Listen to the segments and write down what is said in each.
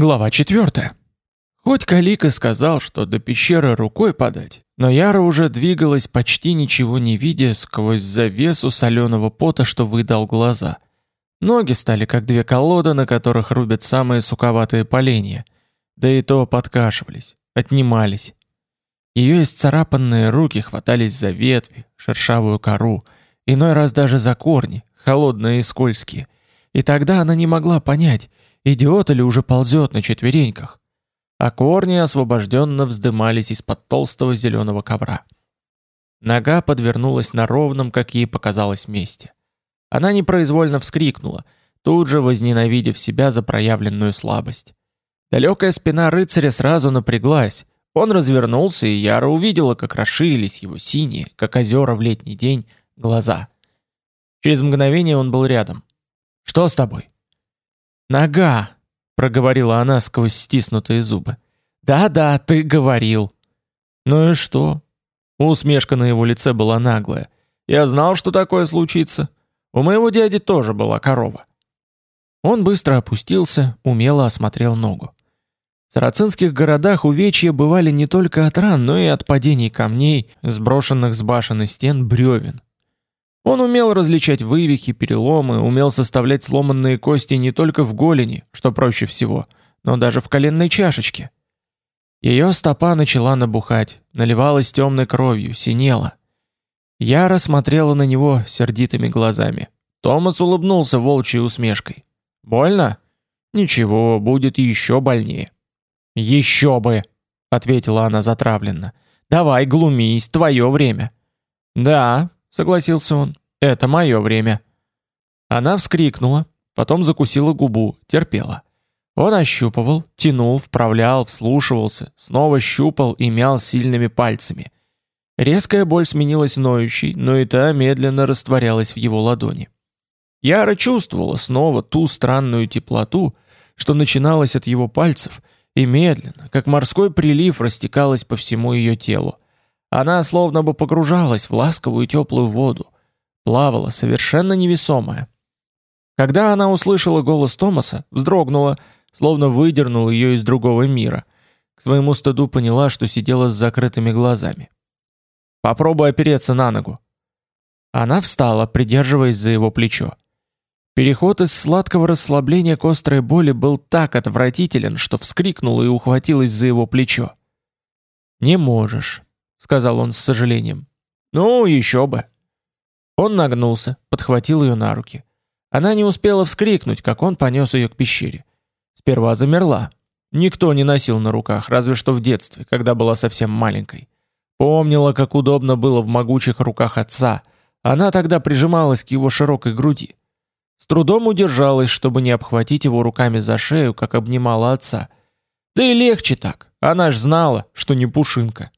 Глава 4. Хоть Калик и сказал, что до пещеры рукой подать, но Яра уже двигалась почти ничего не видя сквозь завесу соленого пота, что выдал глаза. Ноги стали как две колоды, на которых рубят самые суковатые поленья, да и то подкашивались, отнимались. Ее исцарапанные руки хватались за ветви, шершавую кору, иной раз даже за корни, холодные и скользкие. И тогда она не могла понять, Идиот или уже ползет на четвереньках? А корни освобожденно вздымались из-под толстого зеленого ковра. Нога подвернулась на ровном, как ей показалось, месте. Она непроизвольно вскрикнула, тут же возненавидев себя за проявленную слабость. Далекая спина рыцаря сразу напряглась. Он развернулся, и Яра увидела, как расширились его синие, как озера в летний день, глаза. Через мгновение он был рядом. «Что с тобой?» «Нога!» — проговорила она сквозь стиснутые зубы. «Да-да, ты говорил». «Ну и что?» Усмешка на его лице была наглая. «Я знал, что такое случится. У моего дяди тоже была корова». Он быстро опустился, умело осмотрел ногу. В сарацинских городах увечья бывали не только от ран, но и от падений камней, сброшенных с башен и стен бревен. Он умел различать вывихи, переломы, умел составлять сломанные кости не только в голени, что проще всего, но даже в коленной чашечке. Ее стопа начала набухать, наливалась темной кровью, синела. Я рассмотрела на него сердитыми глазами. Томас улыбнулся волчьей усмешкой. «Больно?» «Ничего, будет еще больнее». «Еще бы!» — ответила она затравленно. «Давай, глумись, твое время». «Да, согласился он. Это мое время. Она вскрикнула, потом закусила губу, терпела. Он ощупывал, тянул, вправлял, вслушивался, снова щупал и мял сильными пальцами. Резкая боль сменилась ноющей, но и та медленно растворялась в его ладони. Яра чувствовала снова ту странную теплоту, что начиналась от его пальцев, и медленно, как морской прилив, растекалась по всему ее телу. Она словно бы погружалась в ласковую теплую воду, плавала совершенно невесомая. Когда она услышала голос Томаса, вздрогнула, словно выдернул ее из другого мира. К своему стыду поняла, что сидела с закрытыми глазами. «Попробуй опереться на ногу». Она встала, придерживаясь за его плечо. Переход из сладкого расслабления к острой боли был так отвратителен, что вскрикнула и ухватилась за его плечо. «Не можешь», сказал он с сожалением. Ну, еще бы. Он нагнулся, подхватил ее на руки. Она не успела вскрикнуть, как он понес ее к пещере. Сперва замерла. Никто не носил на руках, разве что в детстве, когда была совсем маленькой. Помнила, как удобно было в могучих руках отца. Она тогда прижималась к его широкой груди. С трудом удержалась, чтобы не обхватить его руками за шею, как обнимала отца. Да и легче так. Она ж знала, что не пушинка.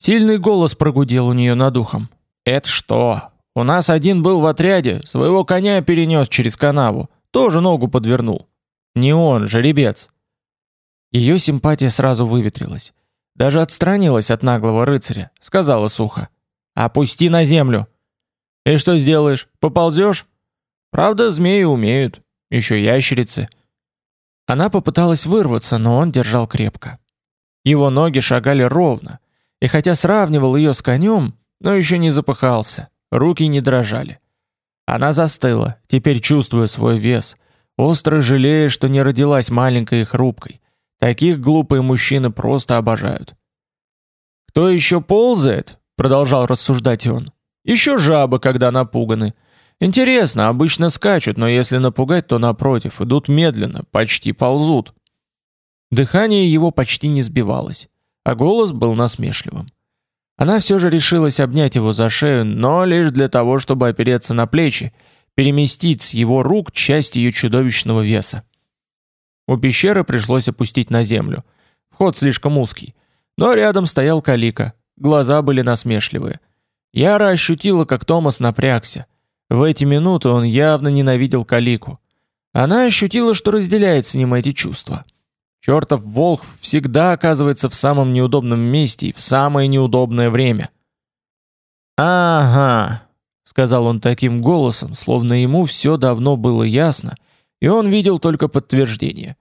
Сильный голос прогудел у нее над ухом. «Это что? У нас один был в отряде, своего коня перенес через канаву, тоже ногу подвернул. Не он, жеребец». Ее симпатия сразу выветрилась. Даже отстранилась от наглого рыцаря, сказала сухо. «Опусти на землю!» «И что сделаешь? Поползешь?» «Правда, змеи умеют. Еще ящерицы». Она попыталась вырваться, но он держал крепко. Его ноги шагали ровно, и хотя сравнивал ее с конем, но еще не запыхался, руки не дрожали. Она застыла, теперь чувствуя свой вес, остро жалея, что не родилась маленькой и хрупкой. Таких глупые мужчины просто обожают. «Кто еще ползает?» — продолжал рассуждать он. «Еще жабы, когда напуганы. Интересно, обычно скачут, но если напугать, то напротив, идут медленно, почти ползут». Дыхание его почти не сбивалось а голос был насмешливым. Она все же решилась обнять его за шею, но лишь для того, чтобы опереться на плечи, переместить с его рук часть ее чудовищного веса. У пещеры пришлось опустить на землю. Вход слишком узкий. Но рядом стоял Калика. Глаза были насмешливые. Яра ощутила, как Томас напрягся. В эти минуты он явно ненавидел Калику. Она ощутила, что разделяет с ним эти чувства. Чертов волх всегда оказывается в самом неудобном месте и в самое неудобное время. «Ага», — сказал он таким голосом, словно ему все давно было ясно, и он видел только подтверждение.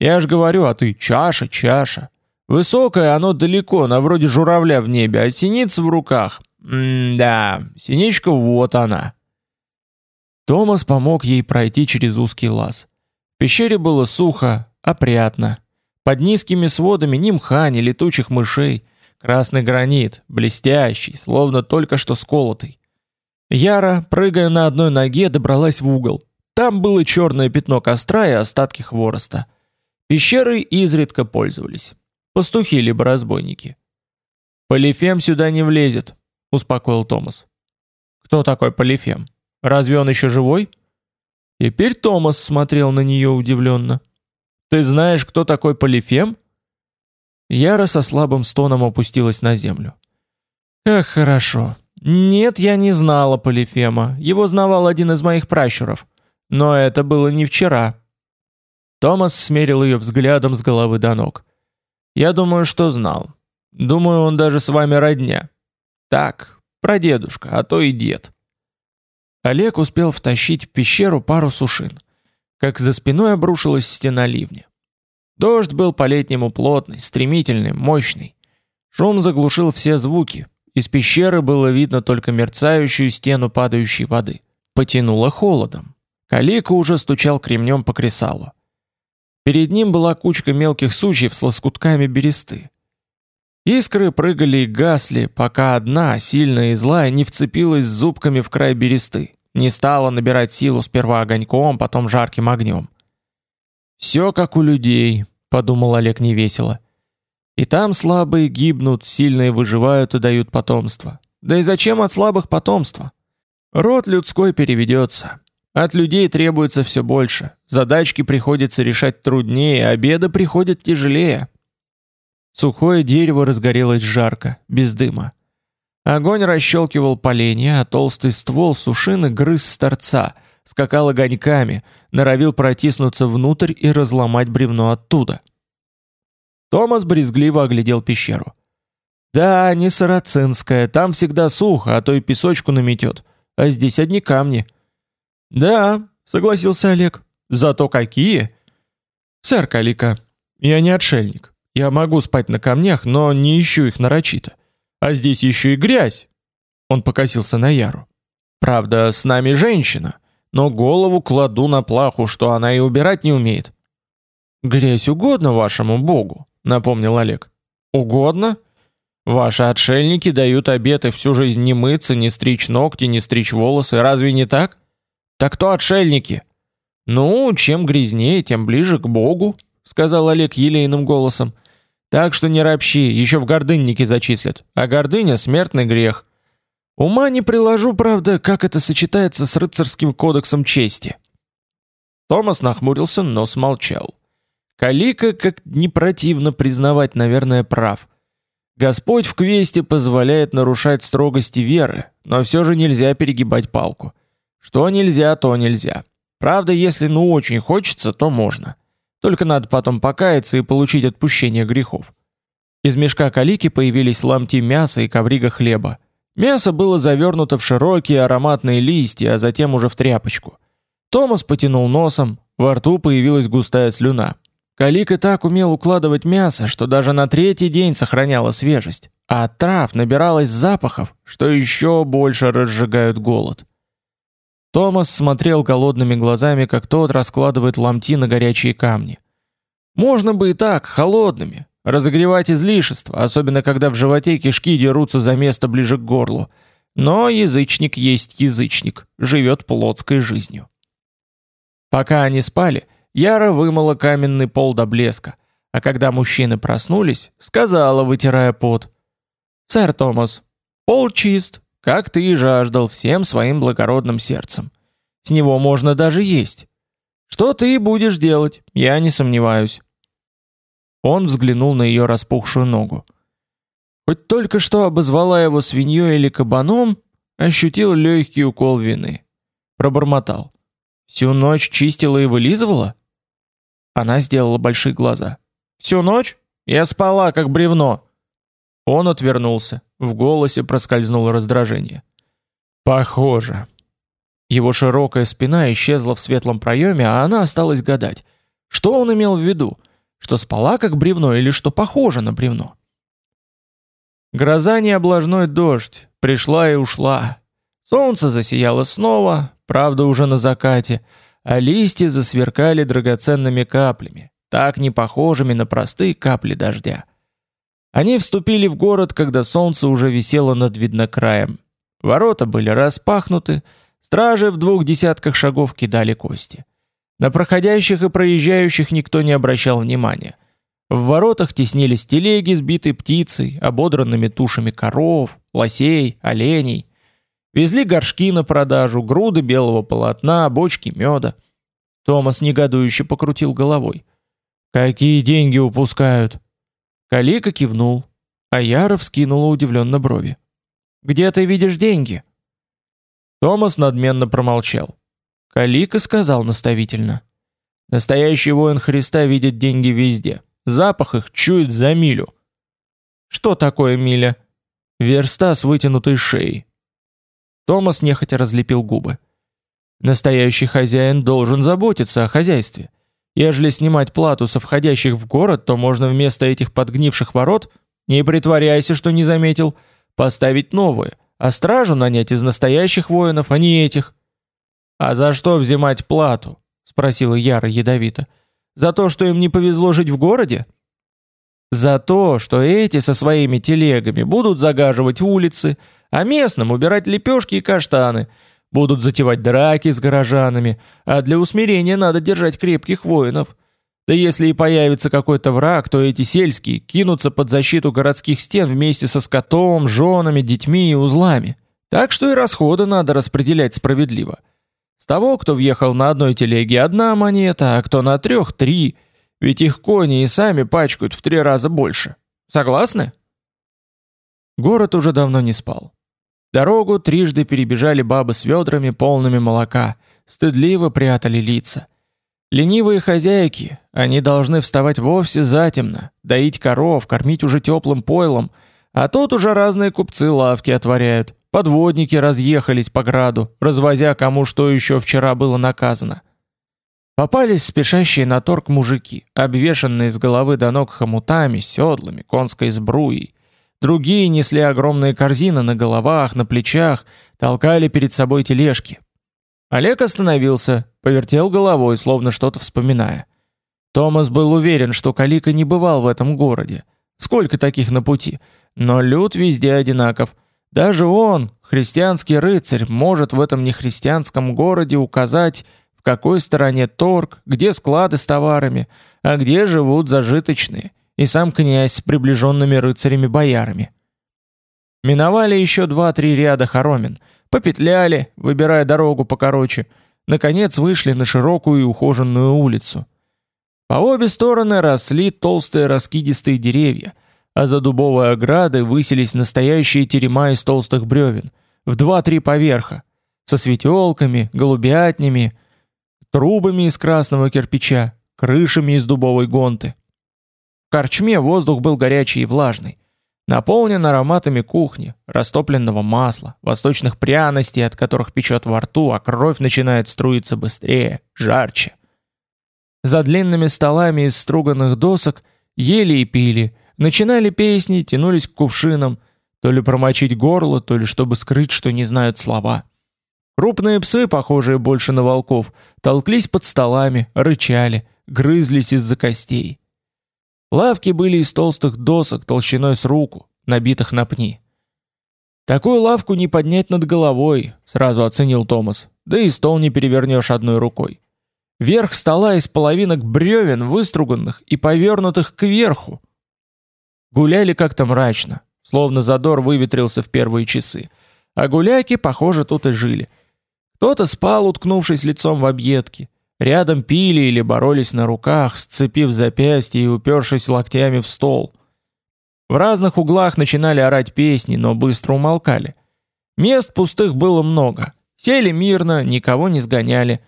Я ж говорю, а ты чаша, чаша. Высокое оно далеко, на вроде журавля в небе, а синица в руках. М-да, синичка вот она. Томас помог ей пройти через узкий лаз. В пещере было сухо, опрятно. Под низкими сводами ни мха, ни летучих мышей. Красный гранит, блестящий, словно только что сколотый. Яра, прыгая на одной ноге, добралась в угол. Там было черное пятно костра и остатки хвороста. Пещерой изредка пользовались. Пастухи либо разбойники. Полифем сюда не влезет, успокоил Томас. Кто такой Полифем? Разве он еще живой? Теперь Томас смотрел на нее удивленно. Ты знаешь, кто такой Полифем? Яра со слабым стоном опустилась на землю. Как хорошо. Нет, я не знала Полифема. Его знавал один из моих пращуров. Но это было не вчера. Томас смерил ее взглядом с головы до ног. Я думаю, что знал. Думаю, он даже с вами родня. Так, прадедушка, а то и дед. Олег успел втащить в пещеру пару сушин, как за спиной обрушилась стена ливня. Дождь был по-летнему плотный, стремительный, мощный. Шум заглушил все звуки. Из пещеры было видно только мерцающую стену падающей воды. Потянуло холодом. Калика уже стучал кремнем по кресалу. Перед ним была кучка мелких сучьев с лоскутками бересты. Искры прыгали и гасли, пока одна, сильная и злая, не вцепилась зубками в край бересты, не стала набирать силу сперва огоньком, потом жарким огнем. «Все как у людей», — подумал Олег невесело. «И там слабые гибнут, сильные выживают и дают потомство. Да и зачем от слабых потомство? Род людской переведется. От людей требуется все больше. Задачки приходится решать труднее, а беды приходят тяжелее. Сухое дерево разгорелось жарко, без дыма. Огонь расщелкивал поленья, а толстый ствол сушины грыз с торца, скакал огоньками, норовил протиснуться внутрь и разломать бревно оттуда. Томас брезгливо оглядел пещеру. Да, не сарацинская, там всегда сухо, а то и песочку наметет, а здесь одни камни. Да, согласился Олег. Зато какие? Сэр Калика, я не отшельник. Я могу спать на камнях, но не ищу их нарочито. А здесь еще и грязь. Он покосился на Яру. Правда, с нами женщина, но голову кладу на плаху, что она и убирать не умеет. Грязь угодно вашему богу, напомнил Олег. Угодно? Ваши отшельники дают обеты всю жизнь не мыться, не стричь ногти, не стричь волосы, разве не так? Так кто отшельники? Ну, чем грязнее, тем ближе к Богу, сказал Олег елейным голосом. Так что не ропщи, еще в гордынники зачислят. А гордыня смертный грех. Ума не приложу, правда, как это сочетается с рыцарским кодексом чести. Томас нахмурился, но смолчал. Калика, как не противно признавать, наверное, прав. Господь в квесте позволяет нарушать строгости веры, но все же нельзя перегибать палку. Что нельзя, то нельзя. Правда, если ну очень хочется, то можно. Только надо потом покаяться и получить отпущение грехов. Из мешка калики появились ломти мяса и коврига хлеба. Мясо было завернуто в широкие ароматные листья, а затем уже в тряпочку. Томас потянул носом, во рту появилась густая слюна. Калика так умел укладывать мясо, что даже на третий день сохраняла свежесть, а от трав набиралось запахов, что еще больше разжигают голод. Томас смотрел голодными глазами, как тот раскладывает ломти на горячие камни. Можно бы и так, холодными, разогревать излишества, особенно когда в животе кишки дерутся за место ближе к горлу. Но язычник есть язычник, живет плотской жизнью. Пока они спали, Яра вымыла каменный пол до блеска, а когда мужчины проснулись, сказала, вытирая пот: "Сэр Томас, пол чист, как ты и жаждал всем своим благородным сердцем. С него можно даже есть. Что ты будешь делать? Я не сомневаюсь. Он взглянул на ее распухшую ногу. Хоть только что обозвала его свиньей или кабаном, ощутил легкий укол вины. Пробормотал: "Всю ночь чистила и вылизывала?" Она сделала большие глаза. "Всю ночь? Я спала как бревно". Он отвернулся. В голосе проскользнуло раздражение. Похоже. Его широкая спина исчезла в светлом проеме, а она осталась гадать. Что он имел в виду? Что спала как бревно или что похоже на бревно? Гроза не облажной дождь, пришла и ушла. Солнце засияло снова, правда уже на закате, а листья засверкали драгоценными каплями, так не похожими на простые капли дождя. Они вступили в город, когда солнце уже висело над виднокраем. Ворота были распахнуты, стражи в двух десятках шагов кидали кости. На проходящих и проезжающих никто не обращал внимания. В воротах теснились телеги, сбитые птицей, ободранными тушами коров, лосей, оленей. Везли горшки на продажу, груды белого полотна, бочки меда. Томас негодующе покрутил головой. «Какие деньги упускают?» Калика кивнул, а Яров скинула удивленно брови. «Где ты видишь деньги?» Томас надменно промолчал. Калика сказал наставительно. Настоящий воин Христа видит деньги везде. Запах их чует за милю. Что такое миля? Верста с вытянутой шеей. Томас нехотя разлепил губы. Настоящий хозяин должен заботиться о хозяйстве. Ежели снимать плату со входящих в город, то можно вместо этих подгнивших ворот, не притворяйся, что не заметил, поставить новые, а стражу нанять из настоящих воинов, а не этих. А за что взимать плату? спросила Яра ядовито. За то, что им не повезло жить в городе? За то, что эти со своими телегами будут загаживать улицы, а местным убирать лепешки и каштаны, будут затевать драки с горожанами, а для усмирения надо держать крепких воинов. Да если и появится какой-то враг, то эти сельские кинутся под защиту городских стен вместе со скотом, женами, детьми и узлами. Так что и расходы надо распределять справедливо. С того, кто въехал на одной телеге, одна монета, а кто на трех – три. Ведь их кони и сами пачкают в три раза больше. Согласны? Город уже давно не спал. Дорогу трижды перебежали бабы с ведрами, полными молока, стыдливо прятали лица. Ленивые хозяйки, они должны вставать вовсе затемно, доить коров, кормить уже теплым пойлом, а тут уже разные купцы лавки отворяют. Подводники разъехались по граду, развозя кому что еще вчера было наказано. Попались спешащие на торг мужики, обвешанные с головы до ног хомутами, седлами, конской сбруей. Другие несли огромные корзины на головах, на плечах, толкали перед собой тележки. Олег остановился, повертел головой, словно что-то вспоминая. Томас был уверен, что Калика не бывал в этом городе. Сколько таких на пути? Но люд везде одинаков. Даже он, христианский рыцарь, может в этом нехристианском городе указать, в какой стороне торг, где склады с товарами, а где живут зажиточные, и сам князь с приближенными рыцарями-боярами. Миновали еще два-три ряда хоромин, попетляли, выбирая дорогу покороче, наконец вышли на широкую и ухоженную улицу. По обе стороны росли толстые раскидистые деревья – а за дубовой оградой высились настоящие терема из толстых бревен, в два-три поверха, со светелками, голубятнями, трубами из красного кирпича, крышами из дубовой гонты. Корчме воздух был горячий и влажный, наполнен ароматами кухни, растопленного масла, восточных пряностей, от которых печет во рту, а кровь начинает струиться быстрее, жарче. За длинными столами из струганных досок ели и пили – Начинали песни, тянулись к кувшинам, то ли промочить горло, то ли чтобы скрыть, что не знают слова. Крупные псы, похожие больше на волков, толклись под столами, рычали, грызлись из-за костей. Лавки были из толстых досок толщиной с руку, набитых на пни. Такую лавку не поднять над головой, сразу оценил Томас. Да и стол не перевернешь одной рукой. Верх стола из половинок бревен, выструганных и повернутых кверху, Гуляли как-то мрачно, словно задор выветрился в первые часы. А гуляки, похоже, тут и жили. Кто-то спал, уткнувшись лицом в объедки. Рядом пили или боролись на руках, сцепив запястья и упершись локтями в стол. В разных углах начинали орать песни, но быстро умолкали. Мест пустых было много. Сели мирно, никого не сгоняли.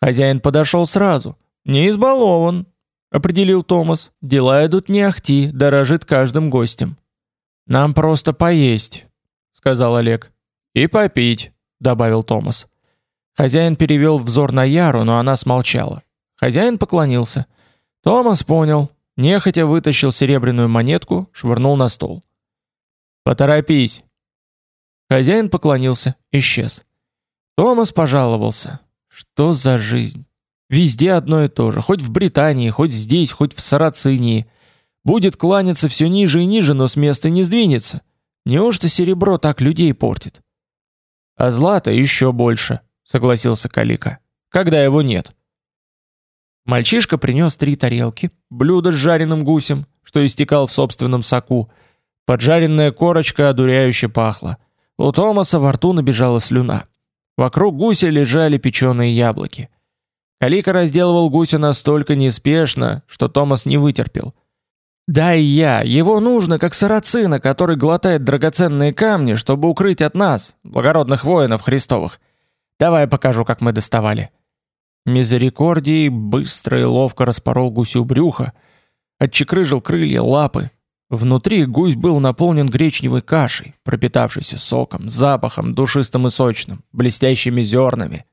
Хозяин подошел сразу. Не избалован, определил Томас. Дела идут не ахти, дорожит каждым гостем. Нам просто поесть, сказал Олег. И попить, добавил Томас. Хозяин перевел взор на Яру, но она смолчала. Хозяин поклонился. Томас понял. нехотя вытащил серебряную монетку, швырнул на стол. Поторопись. Хозяин поклонился, исчез. Томас пожаловался. Что за жизнь? Везде одно и то же, хоть в Британии, хоть здесь, хоть в Сарацинии. Будет кланяться все ниже и ниже, но с места не сдвинется. Неужто серебро так людей портит? А злато еще больше, согласился Калика. Когда его нет. Мальчишка принес три тарелки, блюдо с жареным гусем, что истекал в собственном соку. Поджаренная корочка одуряюще пахла. У Томаса во рту набежала слюна. Вокруг гуся лежали печеные яблоки. Калика разделывал гуся настолько неспешно, что Томас не вытерпел. «Дай я, его нужно, как сарацина, который глотает драгоценные камни, чтобы укрыть от нас, благородных воинов Христовых. Давай покажу, как мы доставали». Мизерикордий быстро и ловко распорол гусю брюхо, отчекрыжил крылья, лапы. Внутри гусь был наполнен гречневой кашей, пропитавшейся соком, запахом душистым и сочным, блестящими зернами.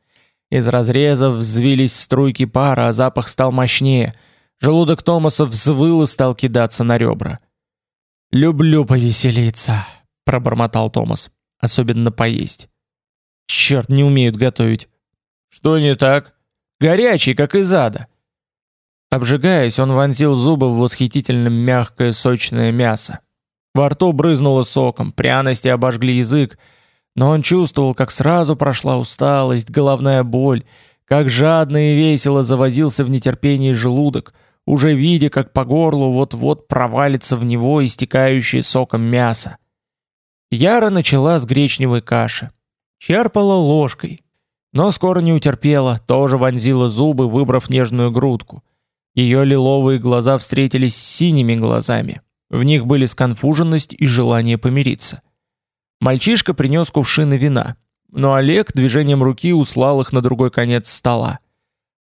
Из разрезов взвились струйки пара, а запах стал мощнее. Желудок Томаса взвыл и стал кидаться на ребра. «Люблю повеселиться», — пробормотал Томас. «Особенно поесть». «Черт, не умеют готовить». «Что не так?» Горячий, как из ада. Обжигаясь, он вонзил зубы в восхитительно мягкое сочное мясо. Во рту брызнуло соком, пряности обожгли язык, но он чувствовал, как сразу прошла усталость, головная боль, как жадно и весело завозился в нетерпении желудок, уже видя, как по горлу вот-вот провалится в него истекающее соком мясо. Яра начала с гречневой каши. Черпала ложкой, но скоро не утерпела, тоже вонзила зубы, выбрав нежную грудку. Ее лиловые глаза встретились с синими глазами. В них были сконфуженность и желание помириться. Мальчишка принес кувшины вина, но Олег движением руки услал их на другой конец стола.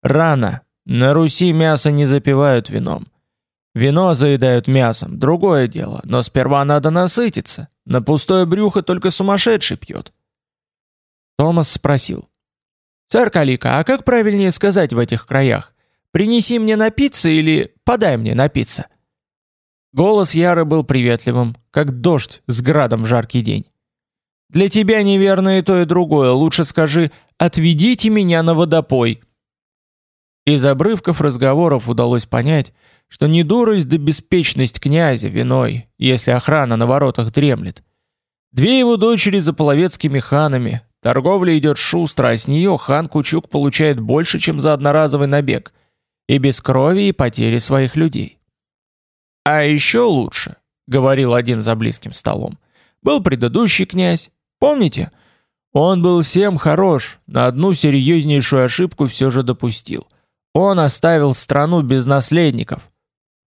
Рано. На Руси мясо не запивают вином. Вино заедают мясом, другое дело, но сперва надо насытиться. На пустое брюхо только сумасшедший пьет. Томас спросил: «Сэр Калика, а как правильнее сказать в этих краях? Принеси мне напиться или подай мне напиться?» Голос Яры был приветливым, как дождь с градом в жаркий день. «Для тебя неверно и то, и другое. Лучше скажи «отведите меня на водопой». Из обрывков разговоров удалось понять, что не дурость да беспечность князя виной, если охрана на воротах дремлет. Две его дочери за половецкими ханами, Торговля идет шустро, а с нее хан Кучук получает больше, чем за одноразовый набег, и без крови и потери своих людей. А еще лучше, говорил один за близким столом, был предыдущий князь, помните? Он был всем хорош, на одну серьезнейшую ошибку все же допустил. Он оставил страну без наследников.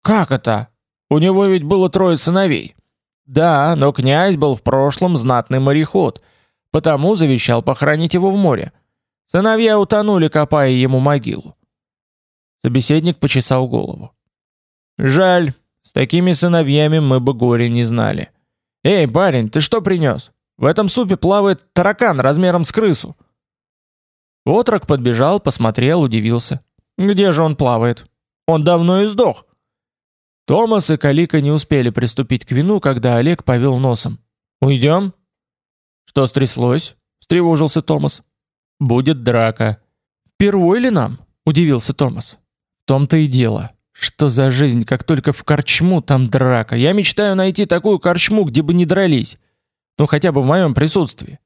Как это? У него ведь было трое сыновей. Да, но князь был в прошлом знатный мореход – потому завещал похоронить его в море. Сыновья утонули, копая ему могилу. Собеседник почесал голову. Жаль, с такими сыновьями мы бы горе не знали. Эй, парень, ты что принес? В этом супе плавает таракан размером с крысу. Отрок подбежал, посмотрел, удивился. Где же он плавает? Он давно и сдох. Томас и Калика не успели приступить к вину, когда Олег повел носом. Уйдем? Что стряслось? встревожился Томас. Будет драка. Впервые ли нам? удивился Томас. В том-то и дело. Что за жизнь, как только в корчму там драка. Я мечтаю найти такую корчму, где бы не дрались. Ну хотя бы в моем присутствии.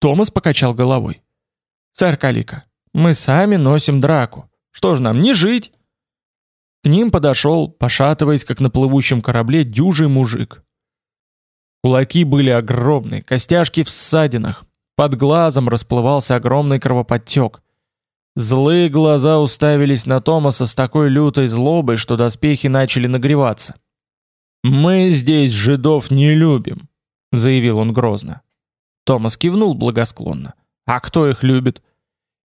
Томас покачал головой. Царь Калика, мы сами носим драку. Что ж нам не жить? К ним подошел, пошатываясь, как на плывущем корабле, дюжий мужик. Кулаки были огромные, костяшки в ссадинах. Под глазом расплывался огромный кровоподтек. Злые глаза уставились на Томаса с такой лютой злобой, что доспехи начали нагреваться. «Мы здесь жидов не любим», — заявил он грозно. Томас кивнул благосклонно. «А кто их любит?»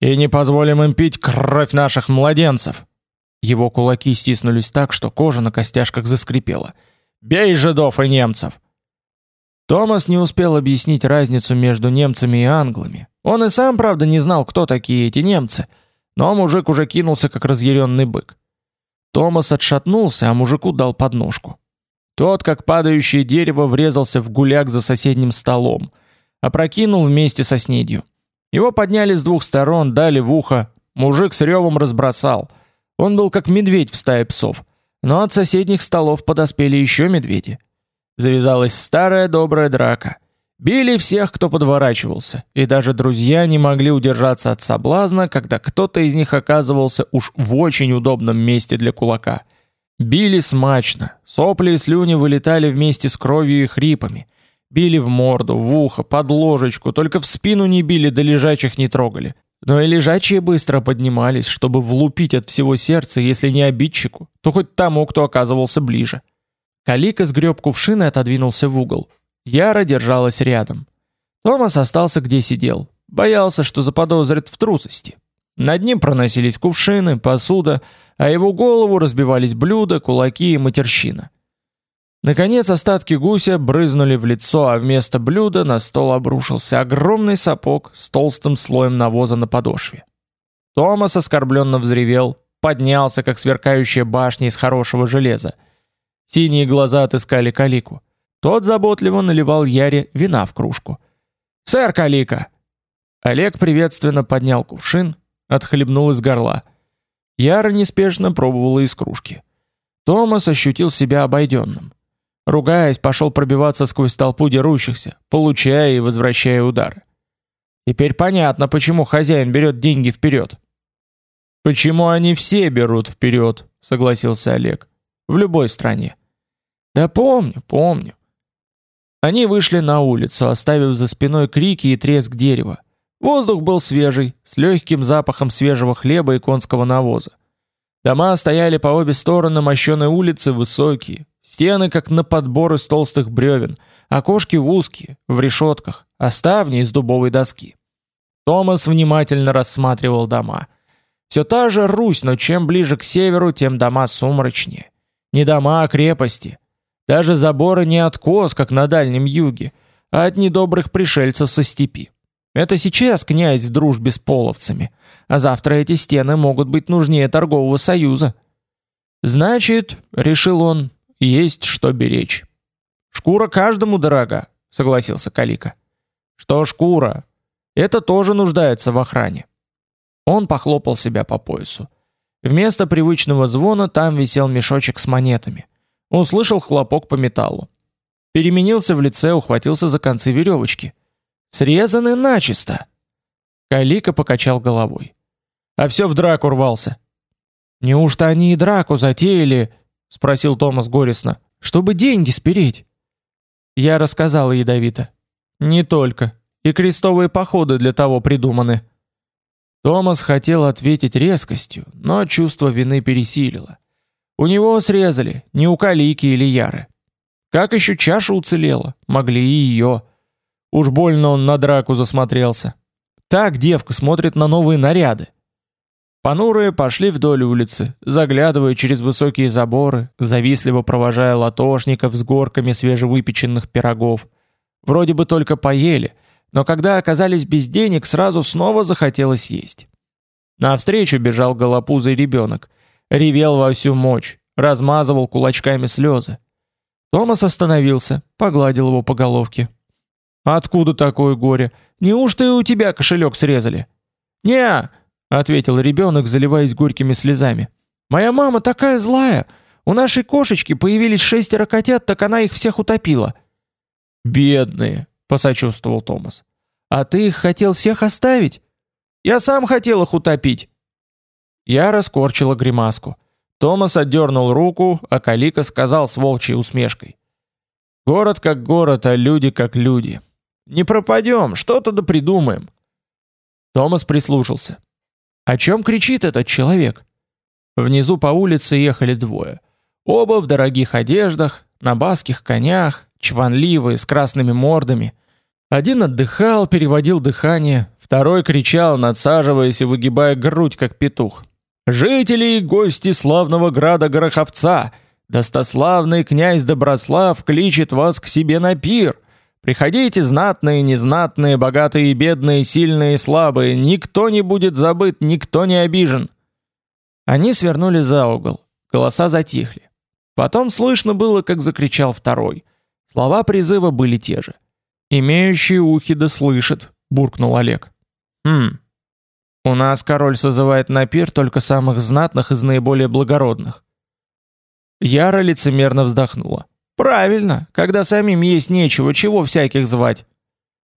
«И не позволим им пить кровь наших младенцев!» Его кулаки стиснулись так, что кожа на костяшках заскрипела. «Бей жидов и немцев!» Томас не успел объяснить разницу между немцами и англами. Он и сам, правда, не знал, кто такие эти немцы, но мужик уже кинулся как разъяренный бык. Томас отшатнулся, а мужику дал подножку. Тот, как падающее дерево, врезался в гуляк за соседним столом, опрокинул вместе со снедью. Его подняли с двух сторон, дали в ухо. Мужик с ревом разбросал. Он был как медведь в стае псов. Но от соседних столов подоспели еще медведи. Завязалась старая добрая драка. Били всех, кто подворачивался, и даже друзья не могли удержаться от соблазна, когда кто-то из них оказывался уж в очень удобном месте для кулака. Били смачно, сопли и слюни вылетали вместе с кровью и хрипами. Били в морду, в ухо, под ложечку, только в спину не били, да лежачих не трогали. Но и лежачие быстро поднимались, чтобы влупить от всего сердца, если не обидчику, то хоть тому, кто оказывался ближе. Калика сгреб кувшин и отодвинулся в угол. Яра держалась рядом. Томас остался где сидел. Боялся, что заподозрит в трусости. Над ним проносились кувшины, посуда, а его голову разбивались блюда, кулаки и матерщина. Наконец остатки гуся брызнули в лицо, а вместо блюда на стол обрушился огромный сапог с толстым слоем навоза на подошве. Томас оскорбленно взревел, поднялся, как сверкающая башня из хорошего железа. Синие глаза отыскали Калику. Тот заботливо наливал Яре вина в кружку. «Сэр Калика!» Олег приветственно поднял кувшин, отхлебнул из горла. Яра неспешно пробовала из кружки. Томас ощутил себя обойденным. Ругаясь, пошел пробиваться сквозь толпу дерущихся, получая и возвращая удары. Теперь понятно, почему хозяин берет деньги вперед. Почему они все берут вперед, согласился Олег. В любой стране. Да помню, помню. Они вышли на улицу, оставив за спиной крики и треск дерева. Воздух был свежий, с легким запахом свежего хлеба и конского навоза. Дома стояли по обе стороны мощеной улицы высокие, стены как на подбор из толстых бревен, окошки узкие, в решетках, а ставни из дубовой доски. Томас внимательно рассматривал дома. Все та же Русь, но чем ближе к северу, тем дома сумрачнее. Не дома, а крепости. Даже заборы не откос, как на Дальнем Юге, а от недобрых пришельцев со степи. Это сейчас князь в дружбе с половцами, а завтра эти стены могут быть нужнее торгового союза. Значит, решил он, есть что беречь. Шкура каждому дорога, согласился Калика. Что шкура? Это тоже нуждается в охране. Он похлопал себя по поясу. Вместо привычного звона там висел мешочек с монетами. Услышал хлопок по металлу. Переменился в лице, ухватился за концы веревочки. Срезаны начисто. Калика покачал головой. А все в драку рвался. Неужто они и драку затеяли? спросил Томас горестно. Чтобы деньги спереть. Я рассказала ядовито. Не только. И крестовые походы для того придуманы. Томас хотел ответить резкостью, но чувство вины пересилило. У него срезали, не у Калики или Яры. Как еще чаша уцелела? Могли и ее. Уж больно он на драку засмотрелся. Так девка смотрит на новые наряды. Понурые пошли вдоль улицы, заглядывая через высокие заборы, завистливо провожая латошников с горками свежевыпеченных пирогов. Вроде бы только поели, но когда оказались без денег, сразу снова захотелось есть. Навстречу бежал голопузый ребенок, ревел во всю мощь, размазывал кулачками слезы. Томас остановился, погладил его по головке. «Откуда такое горе? Неужто и у тебя кошелек срезали?» «Не-а!» ответил ребенок, заливаясь горькими слезами. «Моя мама такая злая! У нашей кошечки появились шестеро котят, так она их всех утопила!» «Бедные!» — посочувствовал Томас. «А ты их хотел всех оставить?» «Я сам хотел их утопить!» Я раскорчила гримаску. Томас отдернул руку, а Калика сказал с волчьей усмешкой. «Город как город, а люди как люди. Не пропадем, что-то да придумаем». Томас прислушался. «О чем кричит этот человек?» Внизу по улице ехали двое. Оба в дорогих одеждах, на баских конях, чванливые, с красными мордами. Один отдыхал, переводил дыхание, второй кричал, надсаживаясь и выгибая грудь, как петух. Жители и гости славного града Гороховца, достославный князь Доброслав кличет вас к себе на пир. Приходите, знатные, незнатные, богатые и бедные, сильные и слабые, никто не будет забыт, никто не обижен. Они свернули за угол. голоса затихли. Потом слышно было, как закричал второй. Слова призыва были те же. «Имеющий ухи да слышит», — буркнул Олег. «Хм. У нас король созывает на пир только самых знатных из наиболее благородных». Яра лицемерно вздохнула. «Правильно, когда самим есть нечего, чего всяких звать?»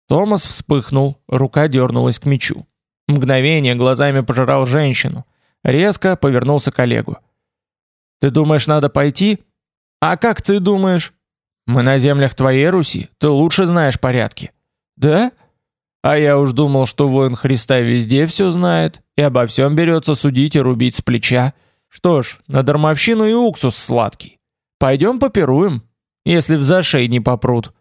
Томас вспыхнул, рука дернулась к мечу. Мгновение глазами пожирал женщину. Резко повернулся к Олегу. «Ты думаешь, надо пойти?» «А как ты думаешь?» «Мы на землях твоей Руси, ты лучше знаешь порядки». «Да?» «А я уж думал, что воин Христа везде все знает и обо всем берется судить и рубить с плеча. Что ж, на дармовщину и уксус сладкий. Пойдем попируем, если в зашей не попрут».